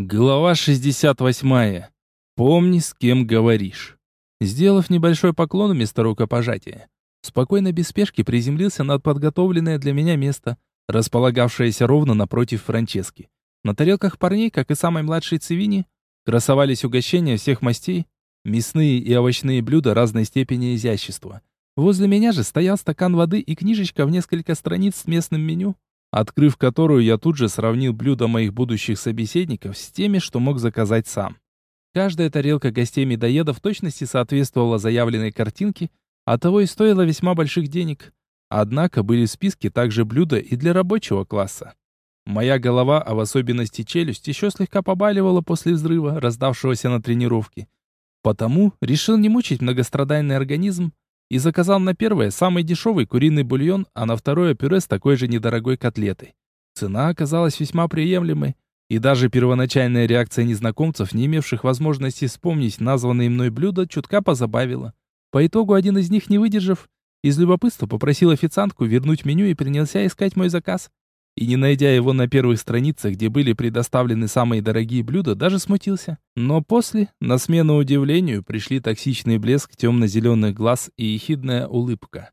Глава 68. Помни, с кем говоришь. Сделав небольшой поклон вместо рукопожатия, спокойно без спешки приземлился над подготовленное для меня место, располагавшееся ровно напротив Франчески. На тарелках парней, как и самой младшей Цивини, красовались угощения всех мастей, мясные и овощные блюда разной степени изящества. Возле меня же стоял стакан воды и книжечка в несколько страниц с местным меню, открыв которую я тут же сравнил блюда моих будущих собеседников с теми, что мог заказать сам. Каждая тарелка гостей-медоеда в точности соответствовала заявленной картинке, а того и стоила весьма больших денег. Однако были в списке также блюда и для рабочего класса. Моя голова, а в особенности челюсть, еще слегка побаливала после взрыва, раздавшегося на тренировке. Потому решил не мучить многострадальный организм и заказал на первое самый дешевый куриный бульон, а на второе пюре с такой же недорогой котлетой. Цена оказалась весьма приемлемой, и даже первоначальная реакция незнакомцев, не имевших возможности вспомнить названные мной блюда, чутка позабавила. По итогу один из них, не выдержав, из любопытства попросил официантку вернуть меню и принялся искать мой заказ. И не найдя его на первых страницах, где были предоставлены самые дорогие блюда, даже смутился. Но после, на смену удивлению, пришли токсичный блеск темно-зеленых глаз и ехидная улыбка.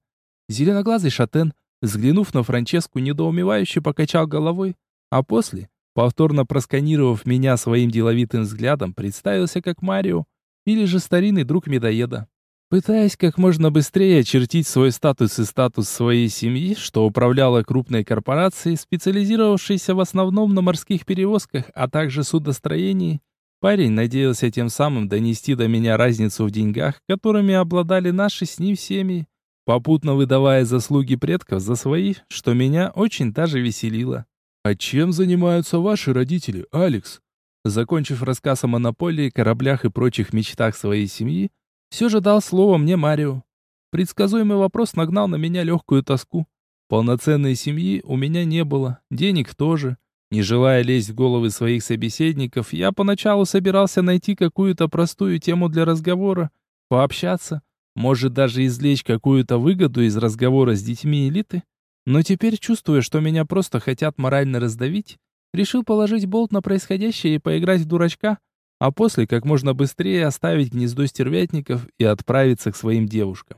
Зеленоглазый шатен, взглянув на Франческу, недоумевающе покачал головой, а после, повторно просканировав меня своим деловитым взглядом, представился как Марио или же старинный друг медоеда. Пытаясь как можно быстрее очертить свой статус и статус своей семьи, что управляла крупной корпорацией, специализировавшейся в основном на морских перевозках, а также судостроении, парень надеялся тем самым донести до меня разницу в деньгах, которыми обладали наши с ним семьи, попутно выдавая заслуги предков за свои, что меня очень даже веселило. «А чем занимаются ваши родители, Алекс?» Закончив рассказ о монополии, кораблях и прочих мечтах своей семьи, все же дал слово мне Марио. Предсказуемый вопрос нагнал на меня легкую тоску. Полноценной семьи у меня не было, денег тоже. Не желая лезть в головы своих собеседников, я поначалу собирался найти какую-то простую тему для разговора, пообщаться, может даже извлечь какую-то выгоду из разговора с детьми элиты. Но теперь, чувствуя, что меня просто хотят морально раздавить, решил положить болт на происходящее и поиграть в дурачка, а после как можно быстрее оставить гнездо стервятников и отправиться к своим девушкам.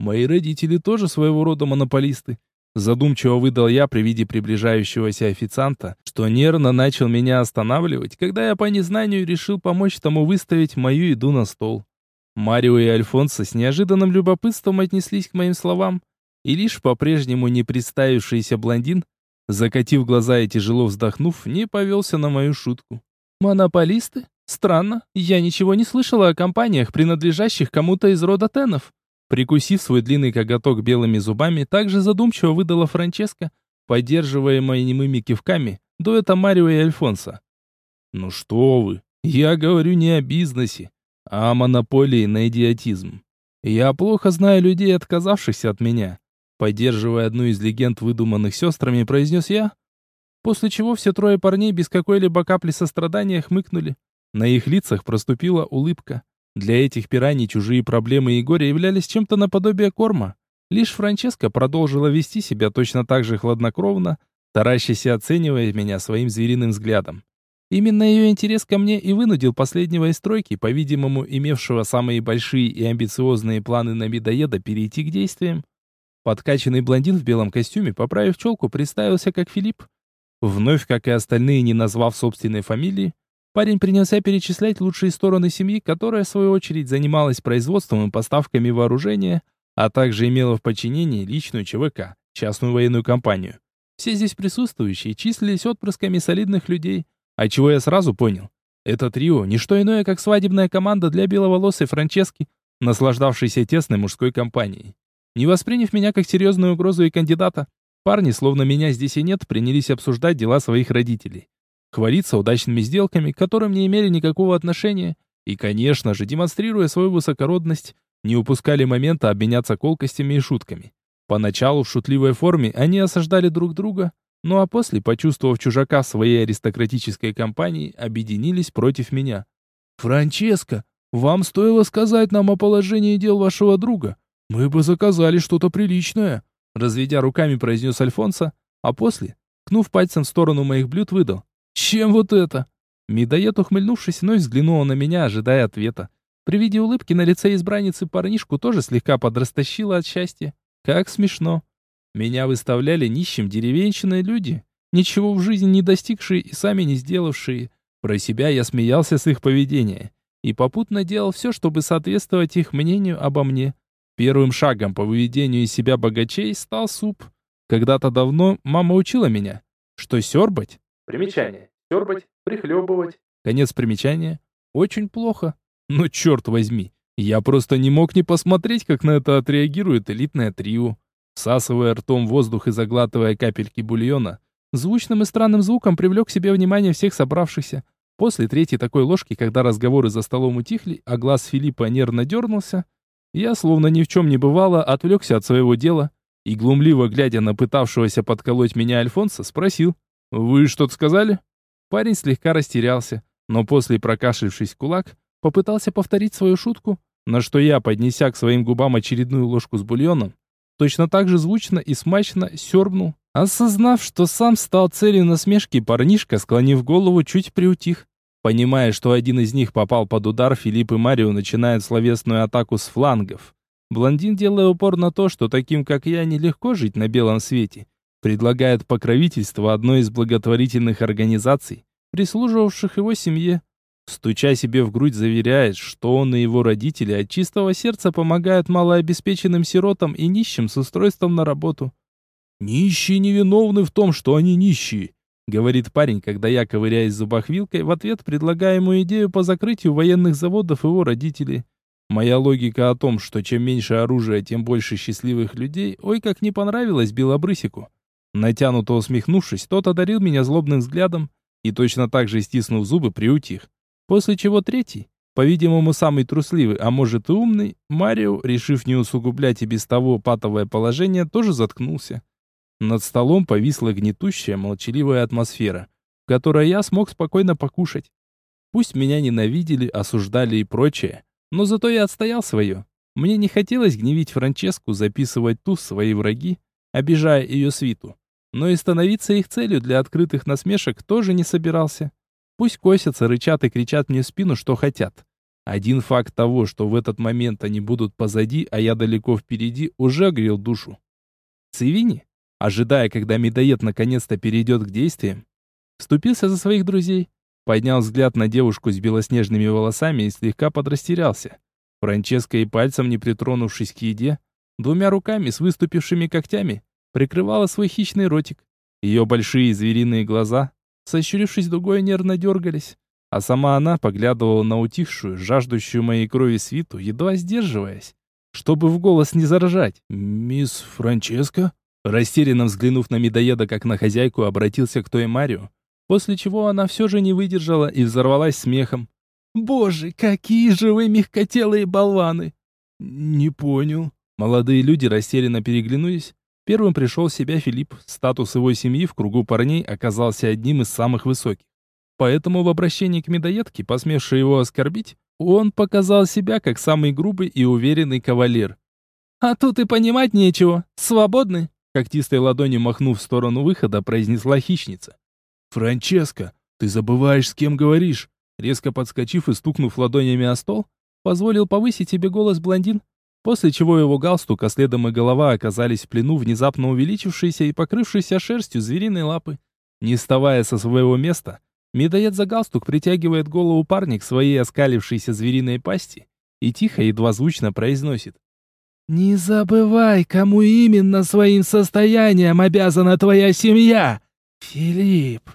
Мои родители тоже своего рода монополисты. Задумчиво выдал я при виде приближающегося официанта, что нервно начал меня останавливать, когда я по незнанию решил помочь тому выставить мою еду на стол. Марио и Альфонсо с неожиданным любопытством отнеслись к моим словам, и лишь по-прежнему не представившийся блондин, закатив глаза и тяжело вздохнув, не повелся на мою шутку. «Монополисты? Странно, я ничего не слышала о компаниях, принадлежащих кому-то из рода Тенов. Прикусив свой длинный коготок белыми зубами, также задумчиво выдала Франческа, поддерживаемая немыми кивками, дуэта Марио и Альфонса. «Ну что вы, я говорю не о бизнесе, а о монополии на идиотизм. Я плохо знаю людей, отказавшихся от меня». Поддерживая одну из легенд, выдуманных сестрами, произнес я, после чего все трое парней без какой-либо капли сострадания хмыкнули. На их лицах проступила улыбка. Для этих пираний чужие проблемы и горе являлись чем-то наподобие корма. Лишь Франческа продолжила вести себя точно так же хладнокровно, таращась и оценивая меня своим звериным взглядом. Именно ее интерес ко мне и вынудил последнего из тройки, по-видимому, имевшего самые большие и амбициозные планы на медоеда, перейти к действиям. Подкачанный блондин в белом костюме, поправив челку, представился как Филипп. Вновь, как и остальные, не назвав собственной фамилии, Парень принялся перечислять лучшие стороны семьи, которая, в свою очередь, занималась производством и поставками вооружения, а также имела в подчинении личную ЧВК, частную военную компанию. Все здесь присутствующие числились отпрысками солидных людей, а чего я сразу понял. Это трио – не что иное, как свадебная команда для беловолосой Франчески, наслаждавшейся тесной мужской компанией. Не восприняв меня как серьезную угрозу и кандидата, парни, словно меня здесь и нет, принялись обсуждать дела своих родителей хвалиться удачными сделками, к которым не имели никакого отношения, и, конечно же, демонстрируя свою высокородность, не упускали момента обменяться колкостями и шутками. Поначалу в шутливой форме они осаждали друг друга, ну а после, почувствовав чужака в своей аристократической компании, объединились против меня. «Франческо, вам стоило сказать нам о положении дел вашего друга. Мы бы заказали что-то приличное», разведя руками, произнес Альфонсо, а после, кнув пальцем в сторону моих блюд, выдал. Чем вот это? Медоед, ухмыльнувшись, вновь взглянула на меня, ожидая ответа. При виде улыбки на лице избранницы парнишку тоже слегка подрастащило от счастья. Как смешно. Меня выставляли нищим деревенщиной люди, ничего в жизни не достигшие и сами не сделавшие. Про себя я смеялся с их поведения и попутно делал все, чтобы соответствовать их мнению обо мне. Первым шагом по выведению из себя богачей стал суп. Когда-то давно мама учила меня, что сербать... Примечание. Сербать, прихлебывать. Конец примечания. Очень плохо. Но черт возьми, я просто не мог не посмотреть, как на это отреагирует элитное трио. Всасывая ртом воздух и заглатывая капельки бульона, звучным и странным звуком привлек к себе внимание всех собравшихся. После третьей такой ложки, когда разговоры за столом утихли, а глаз Филиппа нервно дернулся, я, словно ни в чем не бывало, отвлекся от своего дела и, глумливо глядя на пытавшегося подколоть меня Альфонса, спросил, «Вы что-то сказали?» Парень слегка растерялся, но после прокашлившись кулак, попытался повторить свою шутку, на что я, поднеся к своим губам очередную ложку с бульоном, точно так же звучно и смачно сёрбнул. Осознав, что сам стал целью насмешки, парнишка, склонив голову, чуть приутих. Понимая, что один из них попал под удар, Филипп и Марио начинают словесную атаку с флангов. Блондин, делая упор на то, что таким, как я, нелегко жить на белом свете, предлагает покровительство одной из благотворительных организаций, прислуживавших его семье. Стуча себе в грудь, заверяет, что он и его родители от чистого сердца помогают малообеспеченным сиротам и нищим с устройством на работу. «Нищие невиновны в том, что они нищие», — говорит парень, когда я, ковыряясь зубах вилкой, в ответ предлагаю ему идею по закрытию военных заводов его родителей. Моя логика о том, что чем меньше оружия, тем больше счастливых людей, ой, как не понравилась Белобрысику. Натянуто усмехнувшись, тот одарил меня злобным взглядом и точно так же, стиснув зубы, приутих. После чего третий, по-видимому, самый трусливый, а может и умный, Марио, решив не усугублять и без того патовое положение, тоже заткнулся. Над столом повисла гнетущая, молчаливая атмосфера, в которой я смог спокойно покушать. Пусть меня ненавидели, осуждали и прочее, но зато я отстоял свое. Мне не хотелось гневить Франческу, записывать ту свои враги, обижая ее свиту. Но и становиться их целью для открытых насмешек тоже не собирался. Пусть косятся, рычат и кричат мне в спину, что хотят. Один факт того, что в этот момент они будут позади, а я далеко впереди, уже грел душу. Цивини, ожидая, когда медоед наконец-то перейдет к действиям, вступился за своих друзей, поднял взгляд на девушку с белоснежными волосами и слегка подрастерялся. Франческа и пальцем не притронувшись к еде, двумя руками с выступившими когтями, прикрывала свой хищный ротик. Ее большие звериные глаза сощурившись дугой, нервно дергались, а сама она поглядывала на утихшую, жаждущую моей крови свиту, едва сдерживаясь, чтобы в голос не заражать. «Мисс Франческа?» Растерянно взглянув на медоеда, как на хозяйку, обратился к той Марио, после чего она все же не выдержала и взорвалась смехом. «Боже, какие же вы мягкотелые болваны!» «Не понял». Молодые люди растерянно переглянулись, Первым пришел в себя Филипп. Статус его семьи в кругу парней оказался одним из самых высоких. Поэтому в обращении к медоедке, посмевшей его оскорбить, он показал себя как самый грубый и уверенный кавалер. «А тут и понимать нечего. Свободны!» Когтистой ладонью махнув в сторону выхода, произнесла хищница. «Франческо, ты забываешь, с кем говоришь!» Резко подскочив и стукнув ладонями о стол, позволил повысить себе голос блондин, После чего его галстук, а следом и голова оказались в плену внезапно увеличившейся и покрывшейся шерстью звериной лапы. Не вставая со своего места, медоед за галстук притягивает голову парня к своей оскалившейся звериной пасти и тихо, едва звучно произносит. «Не забывай, кому именно своим состоянием обязана твоя семья, Филипп!»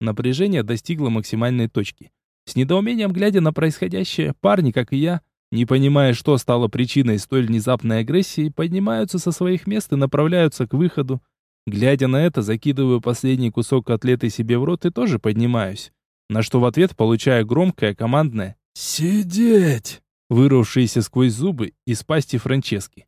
Напряжение достигло максимальной точки. С недоумением глядя на происходящее, парни, как и я, не понимая, что стало причиной столь внезапной агрессии, поднимаются со своих мест и направляются к выходу. Глядя на это, закидываю последний кусок котлеты себе в рот и тоже поднимаюсь. На что в ответ получаю громкое командное «Сидеть!», вырвавшееся сквозь зубы из пасти Франчески.